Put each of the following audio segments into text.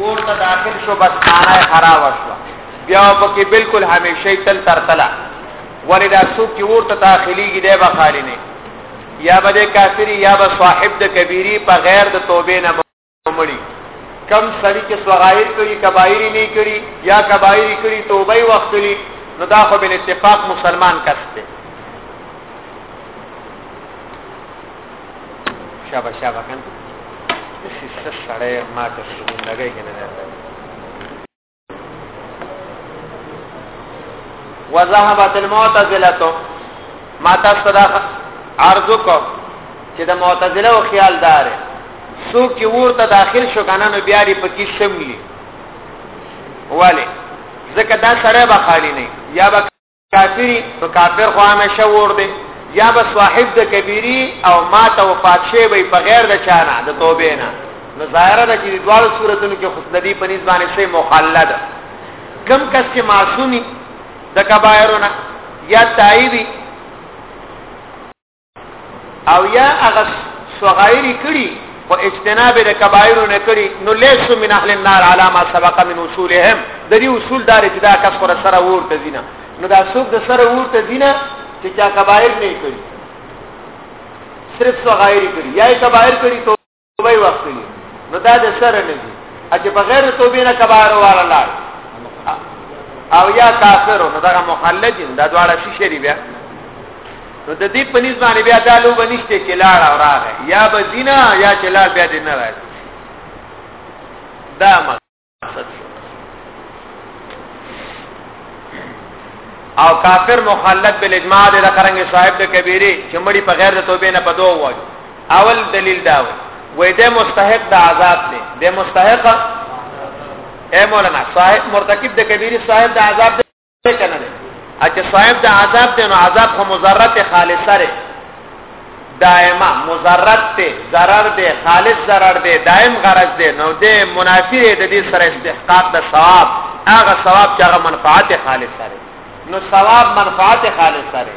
ګور ته داخل شو بس مانا یې خراب شو بیا په کې بالکل همیشه تل تر تله ولې دا څوک چې ورته داخليږي دی به خالی نه یا به کافری یا به صاحب د کبیری په غیر د توبې نه مړي کم سړی چې صغائر کوي کبایری نه کوي یا کبایری کوي توبه یې وختلی نو دا خو بل اتفاق مسلمان کس دی شابه شابه کن سیسه سړی ما ته سمون لګی کنه وذهبت المعتزله ما تاسو دا عرض کو چې د معتزله او خیال دار څوک چې ورته داخل شو کنه نو بیا لري پکې شملي والے ځکه دا سره به خالی نه یا به کافری په کافر خو همیشه ور دی یا به صاحب د کبیری او ما ته وفات شي به په غیر د چانه د توبې نه نو ظاهره ده چې دوه صورتونو کې خصلدی په نسبت باندې سه مخلد کم کس چې معصومی د کبایرونه یا تایبی او یا هغه صغائر کړي او اجتناب د کبائر نه کړي نو لیس من اهل النار علی ما سبق من اصولهم د دې اصول دار چې دا کس پر سره ورته دینه نو دا څوک د سره ورته دینه چې چا کبائر نه کړي صرف صغائر کړي یا کبائر کړي توبه وختي نو دا د سره نه دي چې په غیر توبې نه کبار والا لار او یا کافر نو دا مخلدین دا دواړه شي شری بیا نو د دې په نسبت باندې بیا دا لو بنشته چې لار او راغی یا بزینا یا چې لار بیا دې نه راځي دا او کافر مخالف بل اجماع د قرنګ صاحب د کبیره چې مړی په غیر د توبې نه پدو وای اول دلیل دا وای وای د مستحق د عذاب دی د مستحق اے مولانا صاحب مرتکب د کبیره صاحب د عذاب دی څه کنه نه اچھا صاحب د عذاب دی نو عذاب خو مزرت خالصه ره دائمه مزرت ته zarar دی خالص zarar دی دائم غرض دی نو د منافی د دې سره استحقاق د ثواب هغه ثواب چې هغه منفعت خالصه ره نو ثواب منفعت خالصه ره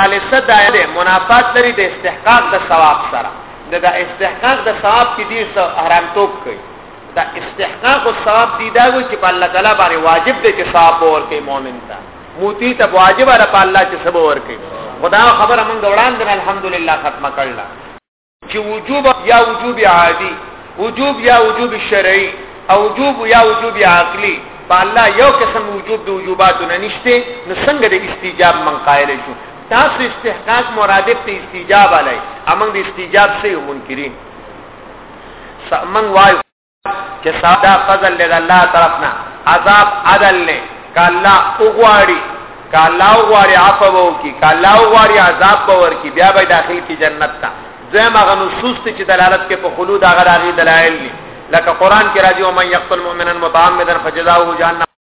خالصه دایره منافات لري د استحقاق د ثواب سره د د استحقاق د ثواب کې دي څه حرام توپ کوي د استحقاق او ثواب دي دا وي چې په الله تعالی باندې واجب دي چې ثواب ورکړي مؤمن ته موتی ته واجب ده په الله چې سبا ورکړي خدا خبره مونږ وړاندې الحمدلله ختمه کړل چې وجوب یا وجوب عادي وجوب یا وجوب شرعي او وجوب یا وجوب عقلي په الله یو قسم وجوب د وجوباتو نه نشته نو څنګه د استیجاب من قائل شو تاسو استحقاق مرادف ته استیجاب علی امنګ د استیجاب سه منکرین من وای چې ساده فضل له الله طرفنا عذاب عدل نه کالا اوغواړي کالا اوغواړي عفو وو کی کالا اوغواړي عذاب باور کی بیا به داخل کی جنت ته زم هغه نصوص ته چې دلالت کې په خلود هغه راغي دلایل لکه قران کې راځي او من یقتل مؤمنا متعمدا فجزاؤه جهنم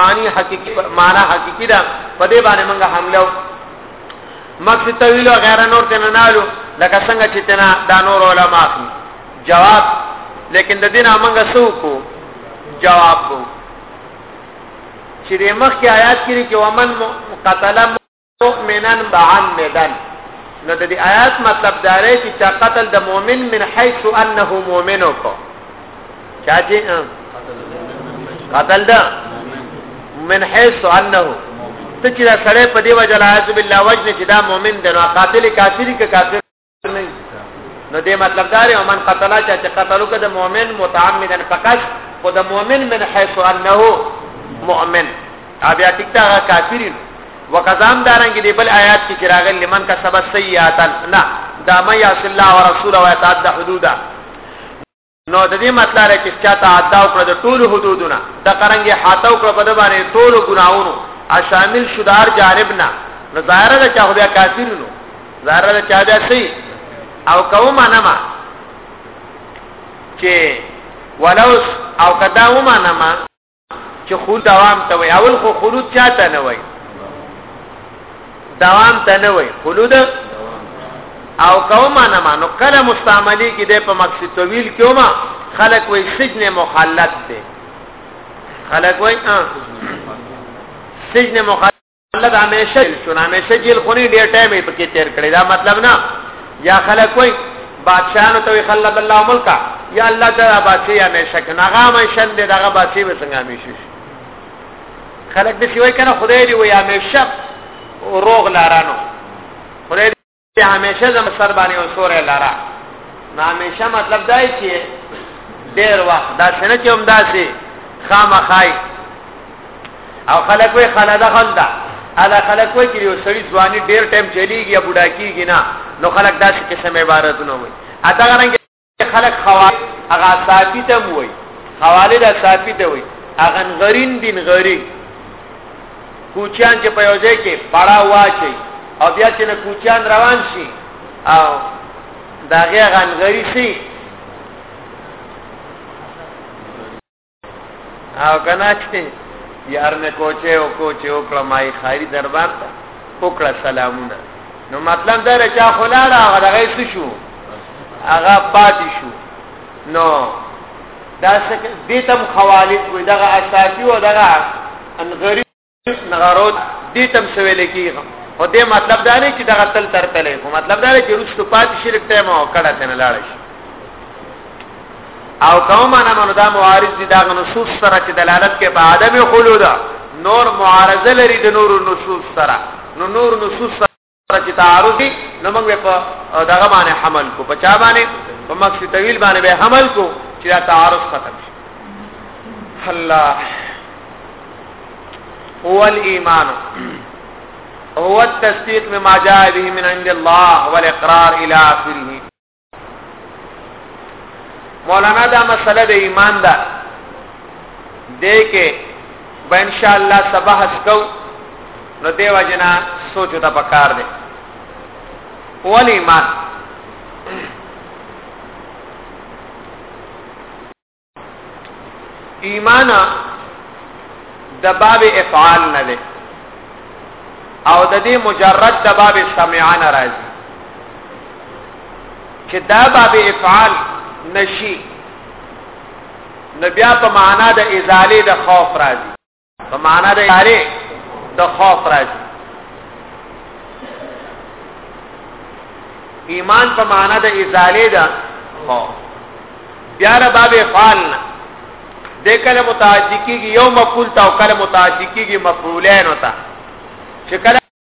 معنی حقیقی معنا حقیقی دا په دې باندې موږ حمله او مقصد طویل او غیر نور تنه نالو لکه څنګه چې تنه دا نور علما اخلي جواب لیکن د دین موږ سو کو جواب وو چې د مخ کې آیات کې چې ومن قتل مؤمنا معمدا نو د دې آیات مطلب دا دی چې چا قتل د مؤمن من حيث انه مؤمن کو چا چې قتل دا من حيث انه ته چې سره په دی وجه لا بالله وجه چې دا مؤمن دی نو قاتل کافر کې کافر نو دې مطلب دا دی من قتل چا چې قتل وکړ د مؤمن متعمدا فقط خو د مؤمن من حيث انه مؤمن بیا ټیک دا کافرین وقزام دارنګ دی بل آیات کې چراغل لمن کا سبب سیئاتن نه دا مې اصل الله ورسوله وتعدى حدودا نو د دې مطلب چې چاته عدا او کړ د ټولو حدودونه د قرنګ حاته او کړ په د باندې ټولو ګناونو ا شامل شدار جانبنا نو ظاهر ده چې بیا کافر نو ظاهر ده چې بیا سي او کوم نه ما چې ولو او کدا ومانه ما چې خور دوام ته وای اول خو خلود چاته نه وای دوام ته نه وای خلود او کومه نه مانو کله مستعملي کې د په مقصد طویل کې وما خلق وای سجن مخالفت دی خلق وای سجن مخالفت الله دا همیشه شو همیشه جیل خونی ډیر ټایم یې پکې تیر کړی دا مطلب نه یا خلک وای بادشاہانو ته خلد الله ملکا یا الله تعالی بادشاہ همیشه کنه هغه همیشه دې دغه بادشاہ وسنګ همیشه خلک دې شوی کنه خدای دې وای همیشه روغ لارانو خدای چې همیشه زم سر باندې وسوره لاره نو همیشه مطلب دا چې ډیر وخت دا څنګه چې هم داسې خامخای او خلک وې خلدا خلدا ادا خلک وې چې یو سړی ځواني ډیر ټایم چلیږي یا بډا کیږي نه نو خلک داسې قسم عبارت نه وي اته غرنګ خلک خوارج هغه صافی ته وای خوالد صافی ته وای هغه غرین دین غری کوچیان چې په یو ځای کې پړا واچي او بیا چې نه کوچیان روان شي او دا غیر غنغری شي او کنا چې یار نه کوچه او کوچه او کړه مای خاري دربار ته او کړه سلامونه نو مطلب دا رې چا خلاړه هغه دغه څه شو هغه پاتې شو نو دا څه دې تم خوالد وي دغه اساسي او دغه انغری نغارود دې تم شوی لیکي او دې مطلب دا نه چې دغه تل تر تلې خو مطلب دا دی چې رسو پات شرک ټیم او کړه تنه لاړ شي او کوم انا منو دا معارض دي دا نصوص سره چې دلالت کوي په عدم خلود نور معارضه لري د نور نصوص سره نو نور نصوص چې تعارض دي نو موږ په دغه باندې حمل کو په چا باندې په مقصد طویل باندې به حمل کو چې دا تعارض ختم شي الله هو الايمان هو التصديق بما جاء به من عند الله والاقرار الى اخره مولانا دا مسله د ایمان ده دې کې به ان شاء الله سبا حسکو نو دیو جنا سوچو ته پکار دی ول ایمان ایمان د باب افعال نه ده او د دې مجرد د باب سمعان راځي چې دا باب افعال نشي نبیا په معنا د ازاله د خوف راځي په معنا د یاري د خوف راځي ایمان په معنا د ازاله ده خوف بیا را باب فعل نه د کله متعدی کیږي یو مفعول تا او کله متعدی کیږي مفعولین وتا چې کله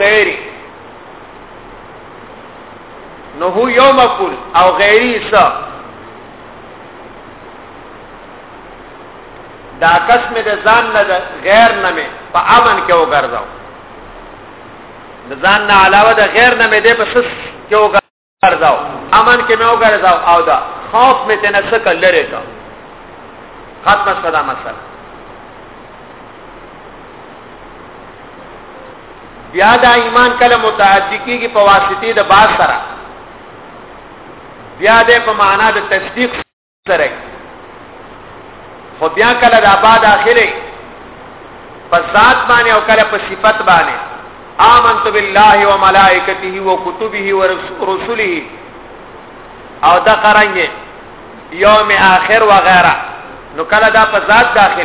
غیری نو هو یو مفعول او غیری څه دا کس مې د ځان نه غیر نه مې په امن کې وګرځاو د ځان نه علاوه د غیر نه مې دې په سس کې وګرځاو ګرځاو امن کې مې وګرځاو او دا خوف مې تنه څه کلره کا ختمه شدا مسله بیا دا ایمان کله متعدی کیږي په واسطه د باز سره بیا د په معنا د تصدیق سره خو بیا کله د آباد اخره په ذات باندې او کله په صفت باندې آمنت بالله وملائکته وكتبه ورسله او دا قرانګه یوم اخر وغیرہ نو کله دا په ذات داخل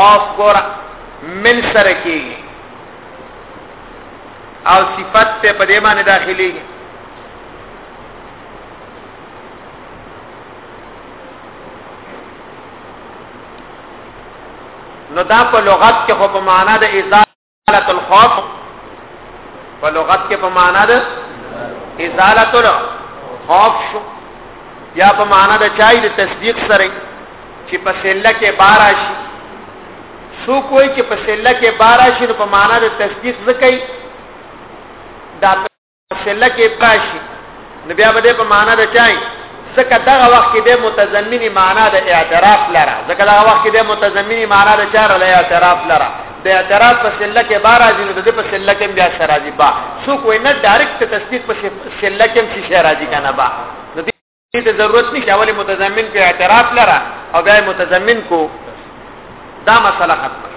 اوف ګور من سره کیږي او صفت ته په دې باندې داخليږي نو دا په لغت کې خو په معنا د اضافه ازالت الخوف په لغت کې په معنا ده ازالت الخوف شو یا په معنا ده چای د تصدیق سره چې په سله کې بارا شي سو کوئی چې په سله کې بارا شي نو په معنا ده تصدیق زکای دا شله کې ابقا شي نو بیا به په معنا د چای ځکه دغه وخت کې د متضمنی معنا د اعتراف لره ځکه دغه وخت کې د متضمنی معنا د چار له اعتراف لره د اعتراف په شله کې بار راځي نو د په شله کې بیا شرازي با څوک وینه ډایرکټ تصدیق په شله کې شي شرازي کنه با دې ته ضرورت نشته اولی متضمن کو اعتراف لره او بیا متضمن کو دا مسله ختمه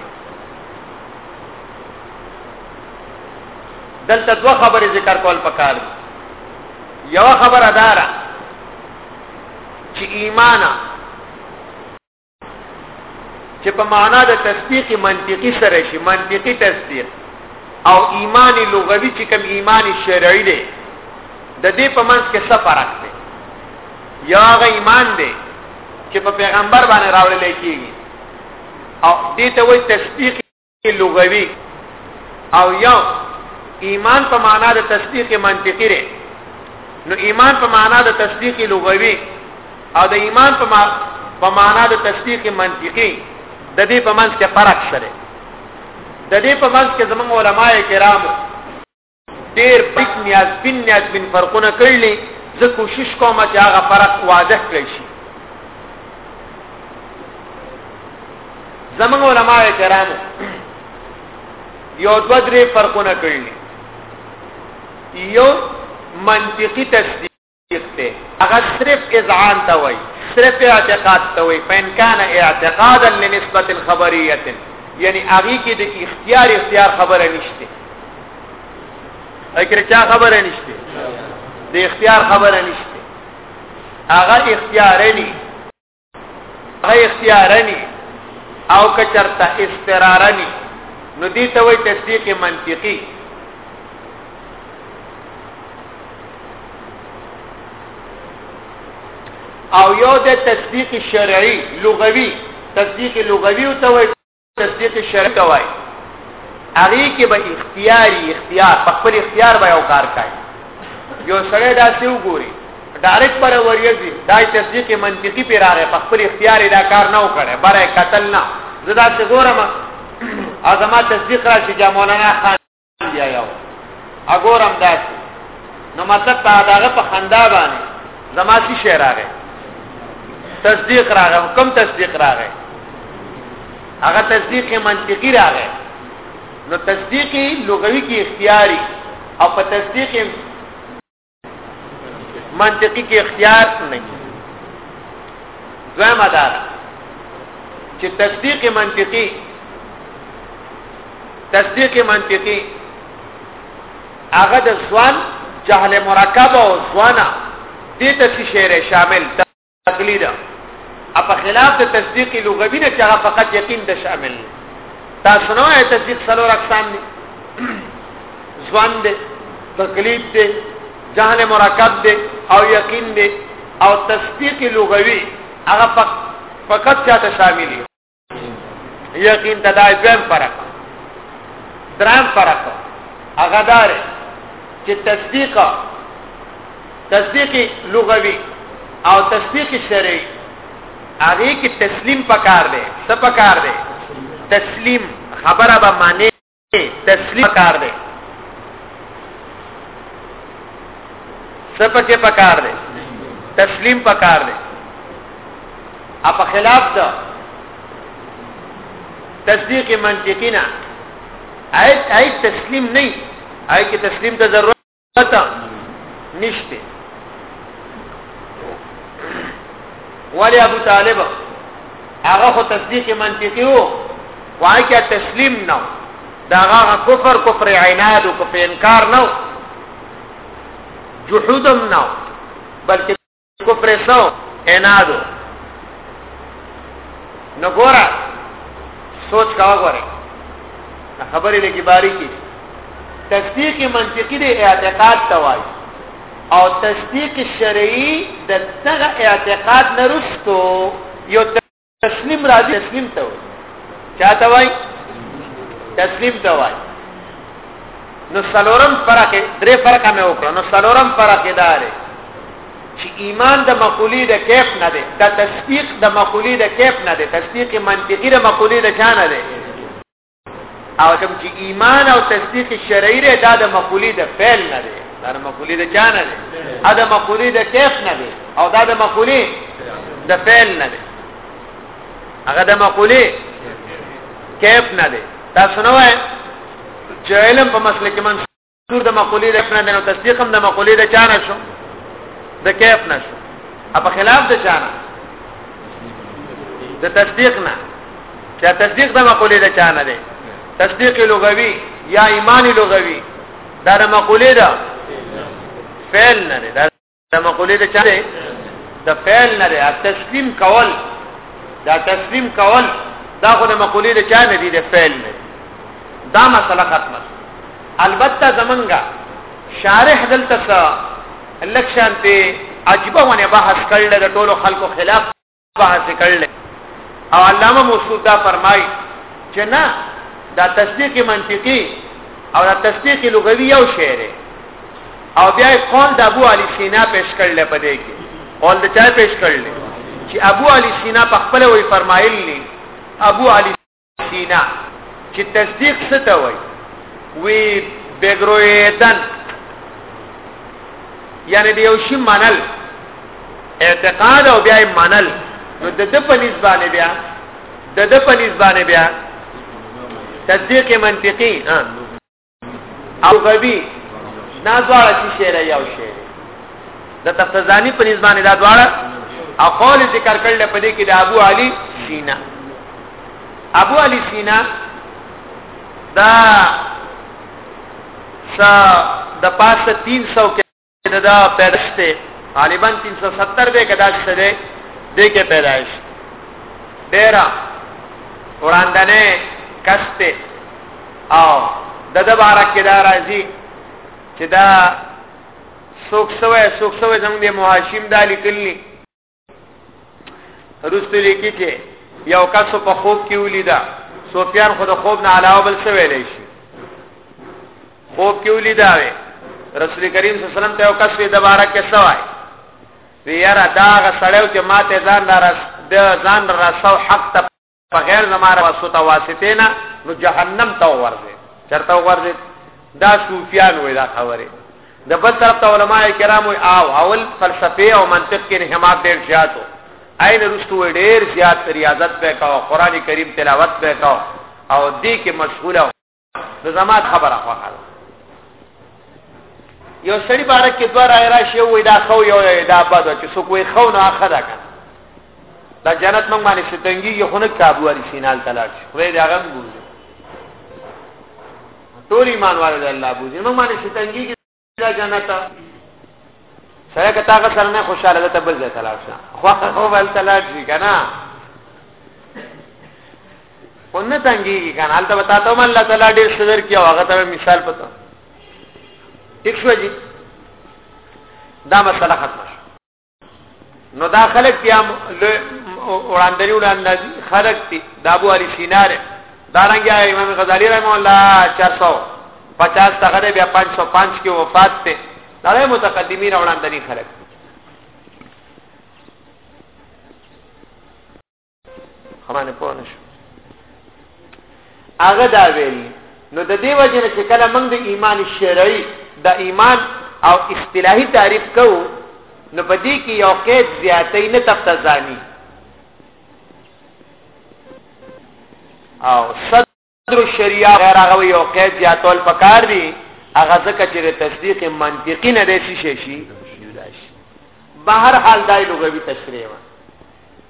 دلته دوه خبرې ذکر کول پکار دي یو خبره دارا چې ایمانه چې په معنا د تصدیق منطقي سره شي منطقي تصدیق او ایمان لغوي چې کوم ایمان شرعي دی د دې په منځ کې څه فرق دی یا غ ایمان دی چې په پیغمبر باندې راوړل کیږي او دې ته وایي تصدیق لغوي او یو ایمان په معنا د تصدیق منطقي دی نو ایمان په معنا د تصدیق لغوي او د ایمان په معنا په معنا د تصدیق منطقي د دې په منځ کې فرق شته د دې په منځ کې زموږ علما کرامو ډیر بک نیاز بن نیاز بن فرقونه کړل زه کوشش کوم چې هغه فرق واضح کړی شي زمون علماء کرام یو دوه درې فرقونه کړل یو منطقي تصدیق ته هغه صرف اذعان ته وای صرف اعتقاد ته وای فین کان اعتقادا لنسبه الخبریه یعنی هغه کې د اختیار اختیار خبره نشته اګر چا خبره نشته د اختیار خبره نشته هغه اختیار نه هي اختیارنی او کچرته استرارنی نو دي ته وي تصدیق منطقي او یو د تصدیق شرعي لغوي تصدیق لغوي او ته تصدیق شرک وای هغه کې به اختیاري اختیار په خپل اختیار به یو کار کوي یو سړی دا څه وګوري ډایرکټ پر وریږي دا تصدیق منطقي پر راغی په خپل اختیار دا کار نه وکړي بره قتل نه زدا څه ګورم ازما تصدیق راشي چې مولانا خان بیا یو اګورم داس نو مطلب په داغه په خندا باندې زما شي شعر راغی تصدیق راغی کوم تصدیق راغی هغه تصدیق منطقي راغی نو تصدیق لغوي کې اختیاري او په تصدیق منطقي کې اختیار نه دي دویمه دا چې تصدیق منطقي تصدیق منطقي هغه د ځوان جهل مرکب او ځوانه دې ته شی شامل عقلی ده اپ خلاف د تصدیق لغوی نه چې هغه فقط یقین د شامل تاسو نو یې تصدیق سره اقسام دي ځوان دي تکلیف دي جهل مرکب دي او یقین دي او تصدیق لغوی هغه فقط چاته شامل دي یقین ته دا دویم فرق درام فرق هغه دار چې تصدیق تصدیق لغوي او تصدیق شرعي هغه کې تسلیم پکار دی څه پکار دی تسلیم خبره به معنی تسلیم کار دی سپکه پکار دی تسلیم پکار دی اپ خلاف ده تصدیق منطقی نه ایت ایت تسلیم نه ایت کې تسلیم ته ضرورت پتا نشته ولی ابو طالب هغه خو تصدیق منطقي وو وای کې تسلیم نه دا هغه کفر کفر عناد او کفر انکار نه جحودم نه بلکې کو پرسو انادو نو ګورا سوچ کا وګوره خبرې لګي باریکی تصدیق منطقي دی اعتقاد توای او تصدیق شرعي د دغه اعتقاد نرستو یو تسلیم راځي تسلیم ته وایي چاته وایي تسلیم ته وایي نو سلورم فرق درې فرق مې وکړ نو سلورم فرق دا دی چې ایمان د مقولې د کیف نه دی د تصدیق د مقولې د کیف نه دی تصدیق منطقي د مقولې د چا نه دی او کوم چې ایمان او تصدیق شرعي دی دا د مقولې د فعل نه دی دا د مقولې د چا نه دی دا د مقولې د کیف نه دی او دا د مقولې د فعل نه دی هغه د مقولې کیف نه دی تاسو نو چې علم په مسلک کې ټول د مقولې د خپل نه تصدیق هم د مقولې د چانه شو د کیف نه شو په خلاف د چانه د تصدیق نه چې تصدیق د مقولې د چانه دی تصدیق لغوي یا ایمان لغوي دا د مقولې د فعل نه دی دا مقوله ده چې د فعل نه ده تسلیم کول دا تسلیم کول دا خو د مقوله ده چې نه دي د فعل نه دا مسله ختمه البته زمونږه شارح دلته لکشان ته عجبه ونه بحث کړل د ټولو خلکو خلاف بحث کړل او علامه مسعود دا فرمایي چې نه دا تصدیق منطقي او دا تصدیق لغوي یو شی دی او بیا قول د ابو علي سینا پیش کړل په دې کې قول د چا پیش کړل چې ابو علي سینا په خپل وی فرمایلی ابو علي سینا چې تصدیق څه ته وای وی بګرویدن یعنی د یو شی منل اعتقاد او بیا منل نو د د په نسبت بیا د د په نسبت بیا تصدیق منطقي ها او غبي دا دواړه چې شعر یو شعر د تفتزانی په نسبت دا دواړه او قول ذکر کړل په دې کې د ابو علي سینا ابو علي سینا دا س د پاسه 300 دا پیدائش ته غالبا 370 به کدا څه ده دې کې پیدائش ډیرا وړاندنه کسته او د د بارک کې دا راځي چې دا سوک سوې سوک سوې زموږ د مهاشم دا لیکلی رسته لیکي چې یو کس په خوب کې ولیدا سفیان خو د خوب نه علاوه بل څه ویلی شي خوب کې ولیدا وي رسول کریم صلی الله علیه وسلم ته یو کس په دوباره کې سوای ویرا دا غ سړیو چې ماته ځان را د ځان را سو حق ته په غیر زما واسطه واسطه نه نو جهنم ته ورځي چرته ورځي دا صوفیان وې دا خبره د بل طرف ته علما کرام او اول فلسفه او منطق کې انهماک ډېر زیات وو عین رستو ډېر زیات ریاضت وکاو قران کریم تلاوت وکاو او دې کې مشغوله د زمات خبره خوخه یو سړی بار کې دوه راي راشي او دا خو یو دا بد چې څوک وي خو نه اخره کړه دا جنت موږ باندې شتنګي یو نه کابواري سینال تلاش خدای دې هغه بوزي ټول ایمان والے الله بوزي موږ باندې شتنګي دا جنت سره که تاغه سره نه خوشاله ده ته بل ځای ته لاړ شه خو خو بل ته لاړ شي که نه خو نه تنګېږي که نه هلته به تا ته هم الله تعالی ډېر څه درکړي او هغه ته به مثال پته ټیک شوه جي دا مسله ختمه نو دا خلق بیا وړاندې وړاندې خلق دي د ابو علي سینار دارنګ امام غزالی رحم الله 450 تغه بیا 505 کې وفات ته دا متقدمین وړاندې خلق خمانه پوه نشو هغه دا ویل نو د دې وجه نه چې کله موږ د ایمان شرعي د ایمان او اصطلاحي تعریف کوو نو په دې کې یو قید زیاتې نه تفتزانی او صد قدر الشریعه غیر هغه یو قید زیاتول پکار دی هغه ځکه چې د تصدیق منطقي نه دی شي شي جدا شي بهر حال دای لغوي تشریح و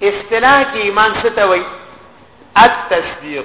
اصطلاح کې ایمان څه ته وایي التصدیق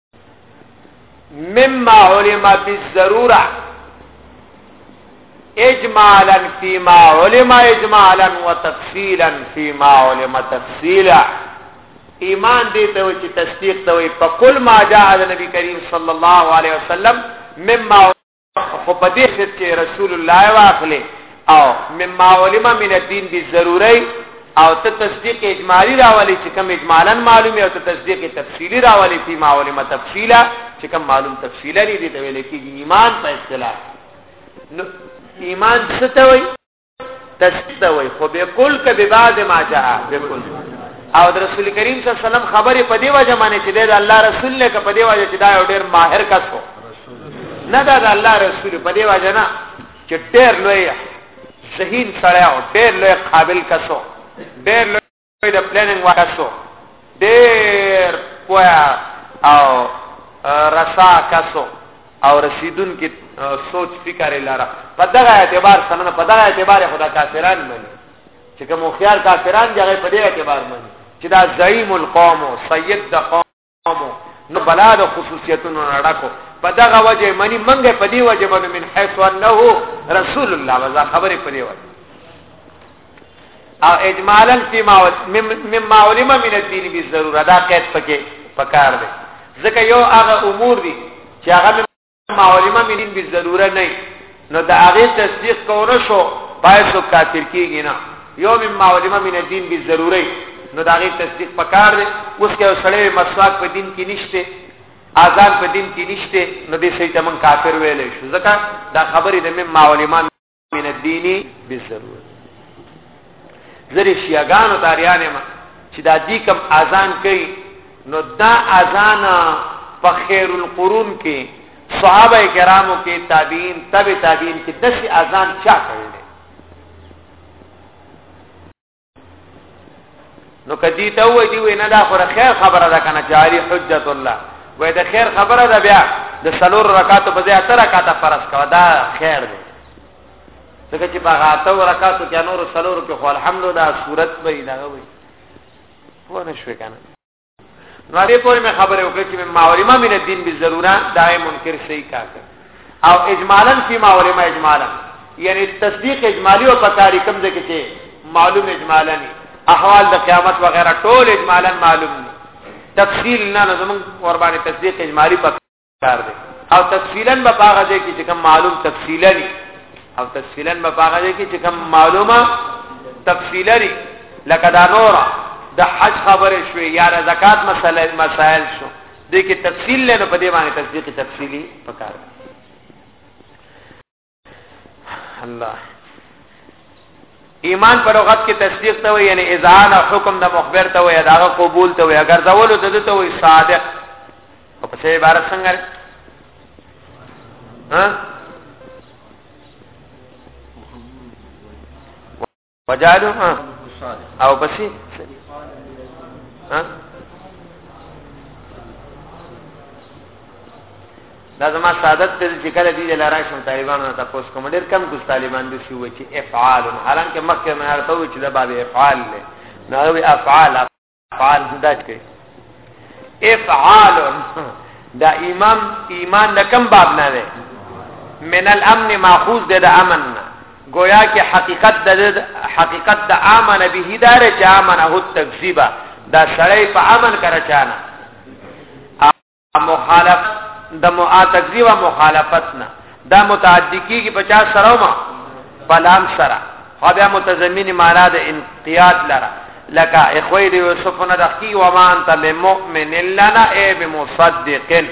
مما علم بالضروره اجمالا فيما علم اجمالا وتفصيلا فيما علم تفصيلا ایمان دې ته چې تصدیق ته وي په کل ما جاء النبي کریم صلی الله علیه وسلم مما خو په دې ست کې رسول الله واخلې او مما علم من الدين دي ضروري او ته تصدیق اجمالی راولي چې کوم اجمالا معلومه او ته تصدیق تفصیلی راولي په معلومه تفصیلا چې کوم معلوم تفصیلا دي ته ویل کېږي ایمان په اصطلاح نو ایمان څه ته وایي تشبیه ته وای خو بكل ک ببعض ما جاء بكل او د رسول کریم صلی الله علیه وسلم خبره په دی وجه باندې چې د الله رسول له په دی وجه چې دا یو ډیر ماهر کس وو نه دا د الله رسول په دی وجه نه چې ډیر لوی ذهین سره او ډیر لوی قابل کس وو ډیر د پلانینګ وکاسو ډیر پویا او رسا کاسو او رسیدون کې سوچ فکر لاره په دغه اعتبار سره په دغه اعتبار خدا کافران مني چې کوم خيار کافران دی هغه په دې اعتبار مني چې دا زعیم القوم سید د قوم نو بلا د خصوصیتونو نه ډکو په دغه وجه منی منګه په دی وجه باندې من حيث انه رسول الله وذا خبره په دی وجه او اجمالا فيما مما علم من الدين بالضروره دا قید پکې پکار دی ځکه یو هغه امور دي چې هغه ما علم من دین بالضروره نه نو دا هغه تصدیق کونه شو پای سو کافر کیږي نه یو مما علم من الدین بالضروره نو دا هغه تصدیق پکار دی اوس کې سړی مسواک په دین کې نشته اذان په دین کې نشته نو دې سړي ته من کافر ویلې شو ځکه دا خبره د مما علم من الدین بالضرورت زری شیعاګانو تاریانه ما چې دا دی کم اذان کوي نو دا اذان په خیر القرون کې صحابه کرامو کې تابعین تبع تابعین کې دسی اذان چا کړل نو کدی ته وای دی وینا دا خو خیر خبره ده کنه چې علی حجت الله وای دا خیر خبره ده بیا د سلور رکعاتو په ځای تر رکعات فرض کړه دا خیر ده ځکه چې په غاتو رکعاتو کې نور سلور کې خو الحمدلله صورت به نه وي پوه نه شو کنه نو هغه پورې مې خبره وکړه چې ما علماء من الدين بالضروره دا منکر صحیح کافر او اجمالا فيما علماء اجمالا یعنی تصدیق اجمالی او پکاري کوم ځکه چې معلوم اجمالا نه احوال د قیامت وغیرہ ټول اجمالا معلوم نه تفصیل نه زمون قرباني تصدیق اجمالی پکاري کار دی او تفصیلا به پاغه دی چې کوم معلوم تفصیلا دی او تفصیلا به پاغه دی چې کوم معلومه تفصیلا دی لکه دا نور د حج خبرې شوې یا د زکات مسله مسائل شو دې کې تفصیل لنه په دې باندې تصدیق تفصیلی پکار دی الله ایمان په لغت کې تصدیق ته وي یعنی اذعان او حکم د مخبر ته وي دا قبول ته وي اگر ځول ته دته وي صادق او په څه عبارت څنګه ها وجالو ها او بسي ها دا زما سعادت ته چې کله دې لاره شم طالبانو ته پوس کوم ډیر کم کوس طالبان دي شو چې افعال حالانکه مخکې مې ارته و چې دا باب افعال نه نو افعال فعال دا چې افعال دا امام ایمان د کم باب نه ده من الامن ماخوذ ده د امن نه گویا کې حقیقت د حقیقت د امن به هدار چې امن هو تکذیبا دا سړی په امن کرچانه مخالف د معاتذی و مخالفتنا دا متعدی کیږي 50 سره ما بلام سره خو بیا متضمن معنا د انقیاد لره لکه اخوی دی یوسف نه دخی و ما انت بمؤمن لنا ای بمصدق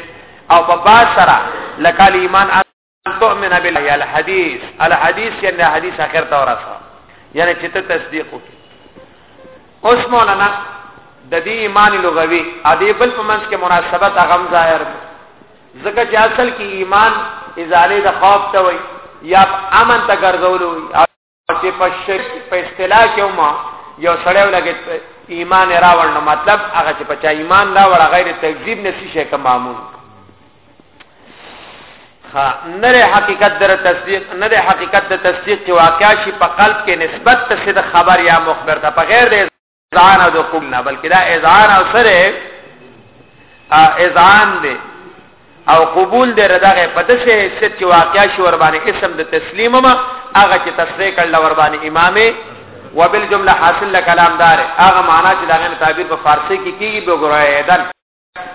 او په با سره لکه ایمان تؤمن بالله الحديث الحديث یعنی حدیث اخر ته ورسو یعنی چې ته تصدیق وکړي اوس مولانا د دې ایمان لغوي ادي بل په منځ کې مناسبت غم ظاهر ځکه چې اصل کې ایمان ازاله د خوف ته وي یا امن ته ګرځول وي چې په شرک په اصطلاح کې ما یو سړیو لګي ایمان راوړ نو مطلب هغه چې په چا ایمان راوړ غیر تکذیب نه شي شي کمامون ها نره حقیقت در تصدیق نره حقیقت د تصدیق چې واقعا شي په قلب کې نسبت ته خبر یا مخبر ته په غیر اذان او قوم نه بلکې دا اذان او سره اذان دی او قبول دی رداغه پدسه ست چې واقعیا شو ور باندې اسم د تسلیم ما هغه چې تصریح کړل ور باندې امام وبالجمله حاصل کلام دار هغه معنا چې داغه تعبیر په فارسی کې کیږي بګورایدل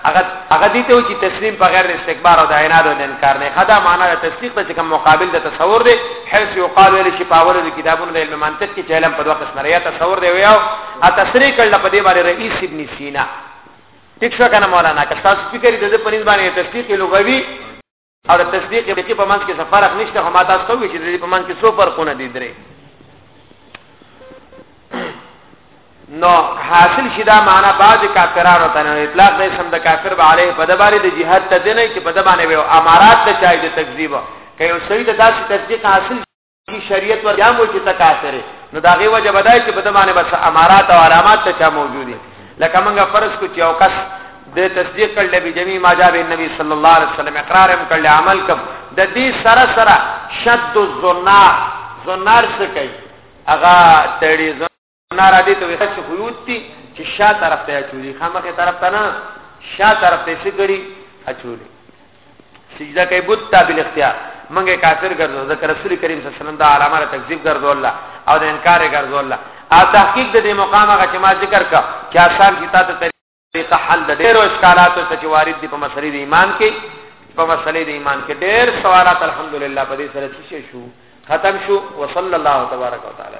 هغه هغه دي ته چې تسلیم په غیر استکبار او د عناد او د انکار نه خدا معنا د تصدیق ته کوم مقابل د تصور دی حيث يقال ویل شي په اول د کتابونو د علم منطق کې علم په دوه قسمه لري تصور دی ویاو ا تصریح کړل په دې باندې رئیس ابن سینا ټیک شو کنه مولانا که تاسو فکر دې د پنځ باندې تصدیق لغوي او د تصدیق د کې په منځ کې څه فرق نشته خو ما تاسو ته وی چې د دې په منځ کې څو فرقونه دي درې نو حاصل شي دا معنا بعض کافرانو ته نه اطلاق دی سم د کافر به علیه په دبارې د جهاد ته نه چې په دبانې به امارات ته چای د تکذیب کوي او سوي ته داسې تصدیق حاصل کی شریعت ور جام وچ ته کافر نو دا غي وجه بدای چې بده باندې بس امارات او علامات ته چا موجودي لکه موږ فرض کو چې او کس د تصدیق کړل به جمی ما جاب النبي صلی الله علیه وسلم اقرار هم کړل عمل کوم د دې سره سره شد الزنار زنار څه کوي هغه تړي نارا دې ته وي چې خيوط دي چې شا طرف ته اچولي خامخه طرف ته نه شا طرف ته څه کړي اچولي سجده کوي بوت تابل اختیار منګه کافر ګرځو ذکر رسول کریم صلی الله علیه وسلم دا علامه تکذیب ګرځو الله او د انکار ګرځو الله او تحقیق د دې مقام هغه چې ما ذکر کا چې آسان کتاب ته طریقه حل د ډیرو اشکالاتو ته چې وارد دي په مسلې د ایمان کې په مسلې د ایمان کې ډیر سوالات الحمدلله په دې سره چې شو ختم شو وصلی الله تبارک وتعالى